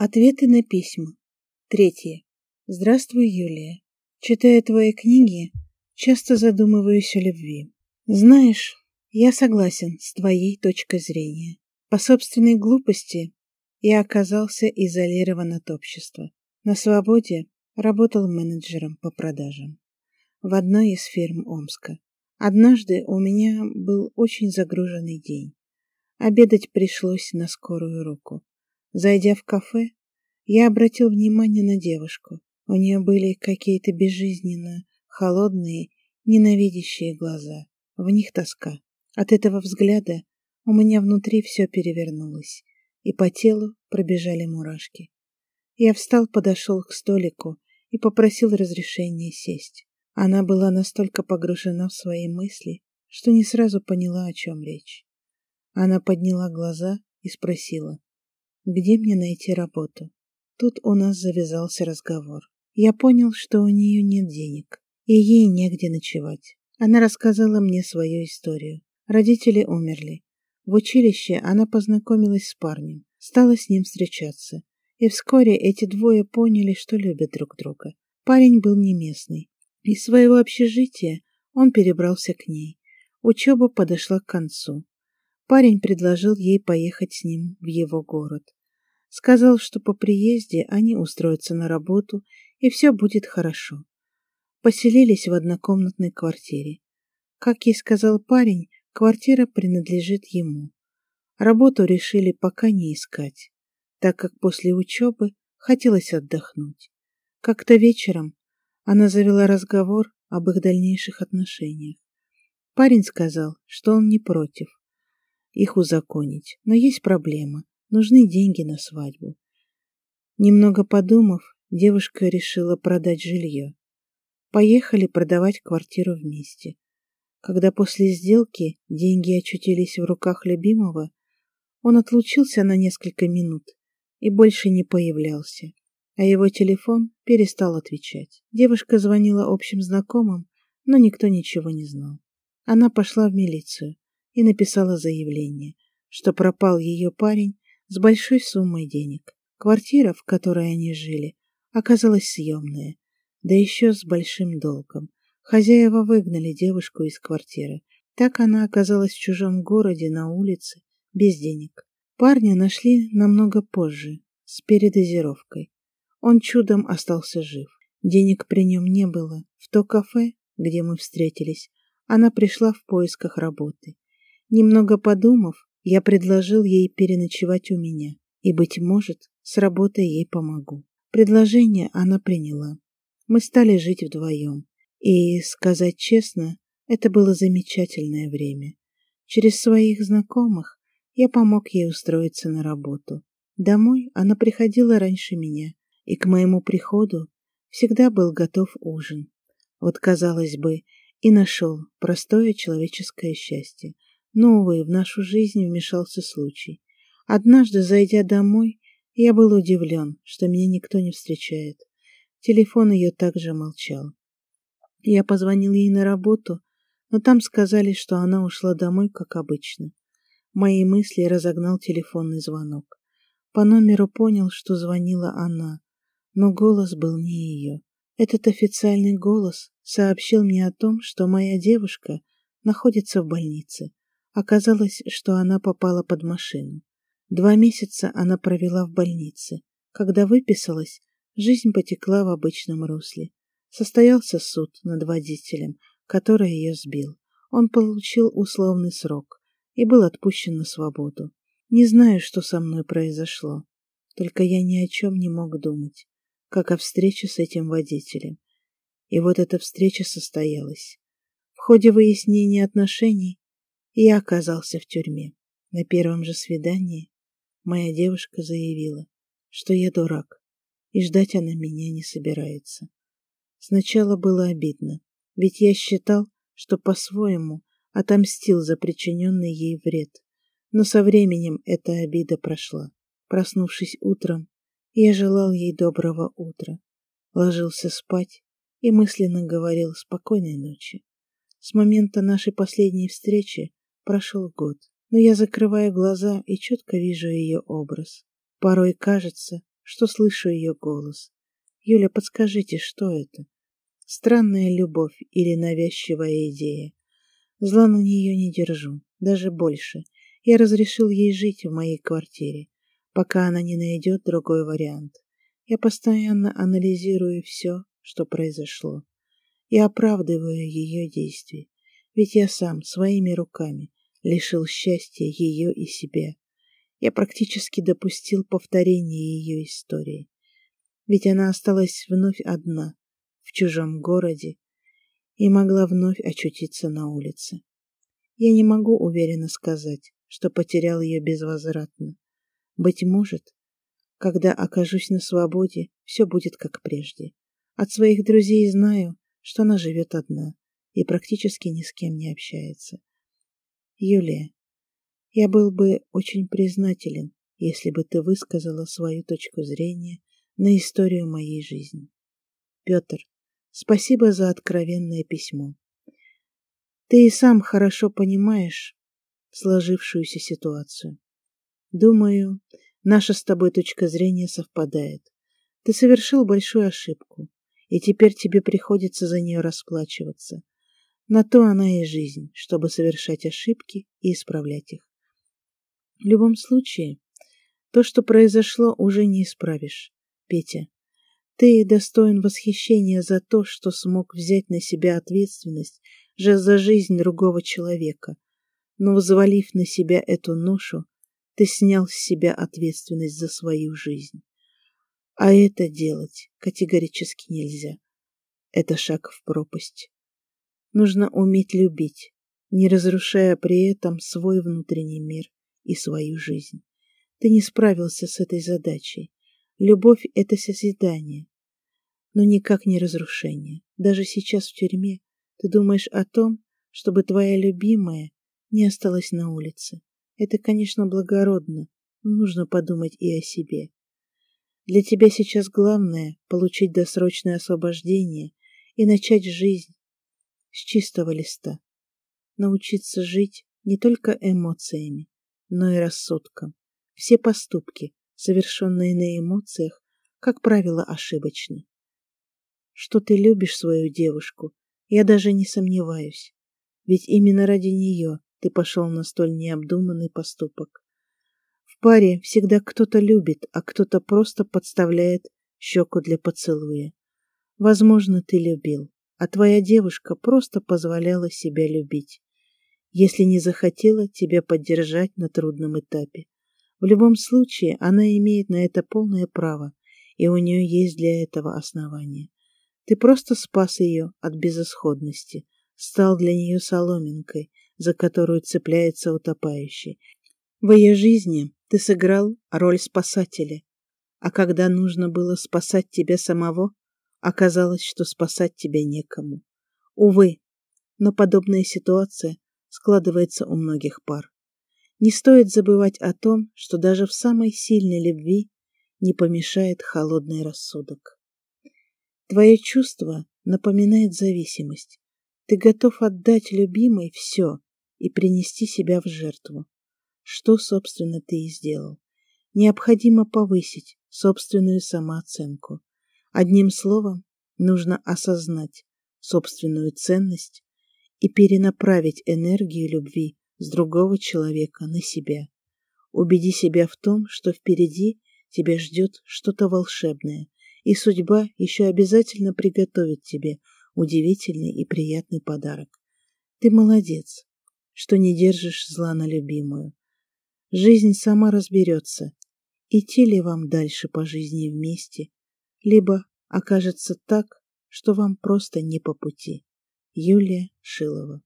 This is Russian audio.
Ответы на письма. Третье. Здравствуй, Юлия. Читая твои книги, часто задумываюсь о любви. Знаешь, я согласен с твоей точкой зрения. По собственной глупости я оказался изолирован от общества. На свободе работал менеджером по продажам в одной из фирм Омска. Однажды у меня был очень загруженный день. Обедать пришлось на скорую руку. Зайдя в кафе, я обратил внимание на девушку. У нее были какие-то безжизненно холодные, ненавидящие глаза. В них тоска. От этого взгляда у меня внутри все перевернулось, и по телу пробежали мурашки. Я встал, подошел к столику и попросил разрешения сесть. Она была настолько погружена в свои мысли, что не сразу поняла, о чем речь. Она подняла глаза и спросила, где мне найти работу. Тут у нас завязался разговор. Я понял, что у нее нет денег, и ей негде ночевать. Она рассказала мне свою историю. Родители умерли. В училище она познакомилась с парнем, стала с ним встречаться. И вскоре эти двое поняли, что любят друг друга. Парень был не местный. Из своего общежития он перебрался к ней. Учеба подошла к концу. Парень предложил ей поехать с ним в его город. Сказал, что по приезде они устроятся на работу, и все будет хорошо. Поселились в однокомнатной квартире. Как ей сказал парень, квартира принадлежит ему. Работу решили пока не искать, так как после учебы хотелось отдохнуть. Как-то вечером она завела разговор об их дальнейших отношениях. Парень сказал, что он не против их узаконить, но есть проблема. Нужны деньги на свадьбу. Немного подумав, девушка решила продать жилье. Поехали продавать квартиру вместе. Когда после сделки деньги очутились в руках любимого, он отлучился на несколько минут и больше не появлялся, а его телефон перестал отвечать. Девушка звонила общим знакомым, но никто ничего не знал. Она пошла в милицию и написала заявление, что пропал ее парень с большой суммой денег. Квартира, в которой они жили, оказалась съемная, да еще с большим долгом. Хозяева выгнали девушку из квартиры. Так она оказалась в чужом городе на улице, без денег. Парня нашли намного позже, с передозировкой. Он чудом остался жив. Денег при нем не было. В то кафе, где мы встретились, она пришла в поисках работы. Немного подумав, я предложил ей переночевать у меня, и, быть может, с работой ей помогу. Предложение она приняла. Мы стали жить вдвоем. И, сказать честно, это было замечательное время. Через своих знакомых я помог ей устроиться на работу. Домой она приходила раньше меня, и к моему приходу всегда был готов ужин. Вот, казалось бы, и нашел простое человеческое счастье — Новый в нашу жизнь вмешался случай. Однажды, зайдя домой, я был удивлен, что меня никто не встречает. Телефон ее также молчал. Я позвонил ей на работу, но там сказали, что она ушла домой, как обычно. Мои мысли разогнал телефонный звонок. По номеру понял, что звонила она, но голос был не ее. Этот официальный голос сообщил мне о том, что моя девушка находится в больнице. Оказалось, что она попала под машину. Два месяца она провела в больнице. Когда выписалась, жизнь потекла в обычном русле. Состоялся суд над водителем, который ее сбил. Он получил условный срок и был отпущен на свободу. Не знаю, что со мной произошло. Только я ни о чем не мог думать, как о встрече с этим водителем. И вот эта встреча состоялась. В ходе выяснения отношений я оказался в тюрьме. На первом же свидании моя девушка заявила, что я дурак, и ждать она меня не собирается. Сначала было обидно, ведь я считал, что по-своему отомстил за причиненный ей вред. Но со временем эта обида прошла. Проснувшись утром, я желал ей доброго утра, ложился спать и мысленно говорил спокойной ночи. С момента нашей последней встречи Прошел год, но я закрываю глаза и четко вижу ее образ. Порой кажется, что слышу ее голос. Юля, подскажите, что это? Странная любовь или навязчивая идея? Зла на нее не держу, даже больше. Я разрешил ей жить в моей квартире, пока она не найдет другой вариант. Я постоянно анализирую все, что произошло. Я оправдываю ее действия, ведь я сам своими руками лишил счастья ее и себя. Я практически допустил повторение ее истории. Ведь она осталась вновь одна, в чужом городе, и могла вновь очутиться на улице. Я не могу уверенно сказать, что потерял ее безвозвратно. Быть может, когда окажусь на свободе, все будет как прежде. От своих друзей знаю, что она живет одна и практически ни с кем не общается. Юлия, я был бы очень признателен, если бы ты высказала свою точку зрения на историю моей жизни. Петр, спасибо за откровенное письмо. Ты и сам хорошо понимаешь сложившуюся ситуацию. Думаю, наша с тобой точка зрения совпадает. Ты совершил большую ошибку, и теперь тебе приходится за нее расплачиваться. На то она и жизнь, чтобы совершать ошибки и исправлять их. В любом случае, то, что произошло, уже не исправишь, Петя. Ты достоин восхищения за то, что смог взять на себя ответственность же за жизнь другого человека. Но, взвалив на себя эту ношу, ты снял с себя ответственность за свою жизнь. А это делать категорически нельзя. Это шаг в пропасть. Нужно уметь любить, не разрушая при этом свой внутренний мир и свою жизнь. Ты не справился с этой задачей. Любовь — это созидание, но никак не разрушение. Даже сейчас в тюрьме ты думаешь о том, чтобы твоя любимая не осталась на улице. Это, конечно, благородно, но нужно подумать и о себе. Для тебя сейчас главное — получить досрочное освобождение и начать жизнь с чистого листа. Научиться жить не только эмоциями, но и рассудком. Все поступки, совершенные на эмоциях, как правило, ошибочны. Что ты любишь свою девушку, я даже не сомневаюсь. Ведь именно ради нее ты пошел на столь необдуманный поступок. В паре всегда кто-то любит, а кто-то просто подставляет щеку для поцелуя. Возможно, ты любил, а твоя девушка просто позволяла себя любить, если не захотела тебя поддержать на трудном этапе. В любом случае, она имеет на это полное право, и у нее есть для этого основания. Ты просто спас ее от безысходности, стал для нее соломинкой, за которую цепляется утопающий. В ее жизни ты сыграл роль спасателя, а когда нужно было спасать тебя самого, оказалось, что спасать тебя некому. Увы, но подобная ситуация складывается у многих пар. Не стоит забывать о том, что даже в самой сильной любви не помешает холодный рассудок. Твое чувство напоминает зависимость. Ты готов отдать любимой все и принести себя в жертву что, собственно, ты и сделал. Необходимо повысить собственную самооценку. Одним словом, нужно осознать собственную ценность и перенаправить энергию любви с другого человека на себя. Убеди себя в том, что впереди тебя ждет что-то волшебное, и судьба еще обязательно приготовит тебе удивительный и приятный подарок. Ты молодец, что не держишь зла на любимую. Жизнь сама разберется, идти ли вам дальше по жизни вместе, либо окажется так, что вам просто не по пути. Юлия Шилова